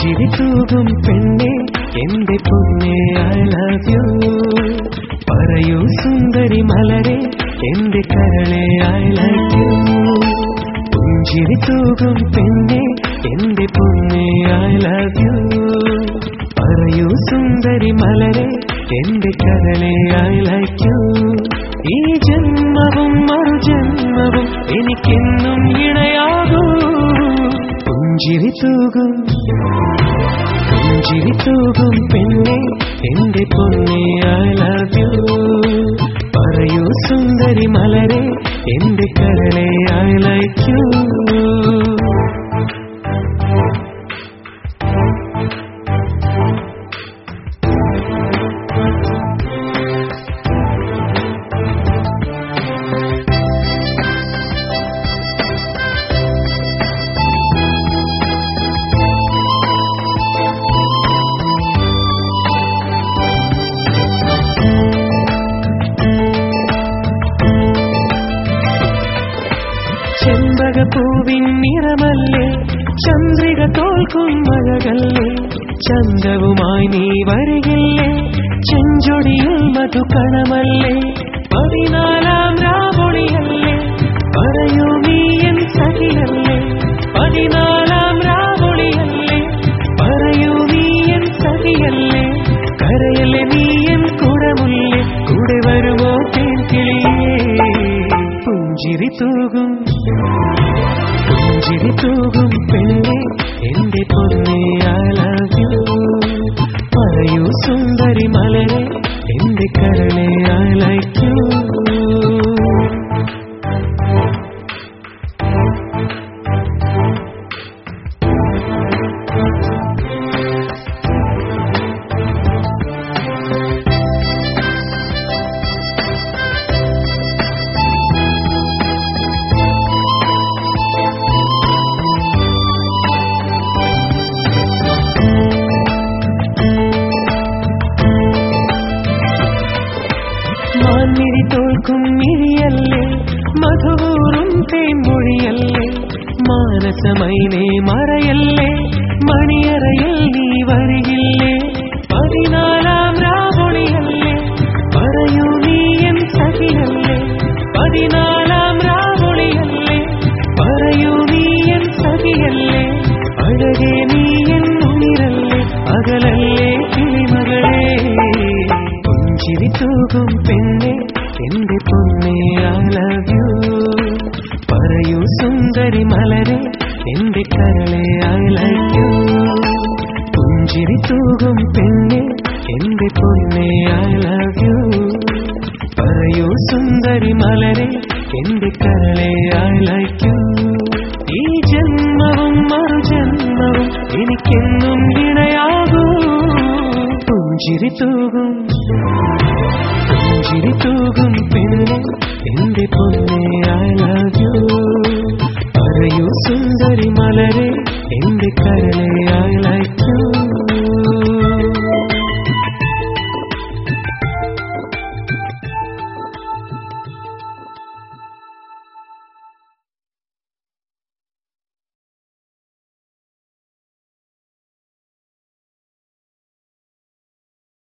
ചിരി പെണ്ണേ പെണ്ണെ എന്റെ പൊന്നെ ഐ ലവ് യു പറയൂ സുന്ദരി മലരെ എന്റെ കരളെ ഐ ലവ് യു പുഞ്ചിരി തൂകും പെണ്ണെ എന്റെ പൊന്നെ ഐ ലവ് യു പറയൂ സുന്ദരി മലരെ എന്റെ കരളെ ഐ ലൈക്ക് യു ഈ ജന്മവും മറുജന്മവും എനിക്കെന്നും ഇണയാകൂ. പുഞ്ചിരി തൂകും പുഞ്ചിരി തൂകും പെണ്ണെ എന്റെ പൊന്നെ ഐ ലവ് യു പറയൂ സുന്ദരി മലരെ എന്റെ കരളെ നിറമല്ലേ? ചന്ദ്രിക തോൽക്കും മഴകല്ലേ? ചന്തവുമായി നീ വരികില്ലേ? ചെഞ്ചൊടിയിൽ മധുക്കണമല്ലേ പതിനാലാം രാവൊളിയല്ലേ? പറയൂ നീ എൻ സഖിയല്ലേ പതിനാലാം രാവൊളിയല്ലേ? പറയൂ നീ എൻ സഖിയല്ലേ? കരയല്ലേ നീ എൻ കുടമുല്ലേ? കൂടെ വരുമോ തേൻ കിളിയേ? പുഞ്ചിരി തൂകും എന്റെ കരളെ ഐ ലൈക്ക് തേൻമൊഴിയല്ലേ മാനസമൈനേ മറയല്ലേ? മണിയറയിൽ നീ വരികില്ലേ? പതിനാലാം രാവൊളിയല്ലേ പറയൂ നീ എൻ സഖിയല്ലേ? പതിനാലാം രാവൊളിയല്ലേ പറയൂ നീ എൻ സഖിയല്ലേ? അഴകേ നീ എൻ ഉയരല്ലേ അകലല്ലേ കിളിമകളേ? പുഞ്ചിരി തൂകും പെണ്ണെ കരളെ ഐ പുഞ്ചിരി തൂകും പെണ്ണെ എന്റെ പൊന്നെ ഐ പറയൂ സുന്ദരി മലരെ എന്റെ കരളെ ഐ ഈ ജന്മവും മറുജന്മവും എനിക്കെന്നും ഇണയാകൂ പുഞ്ചിരി തൂകും പുഞ്ചിരി തൂകും പെണ്ണെ എന്റെ പൊന്നെ സുന്ദരി മലരെ എന്റെ കരളെ അയള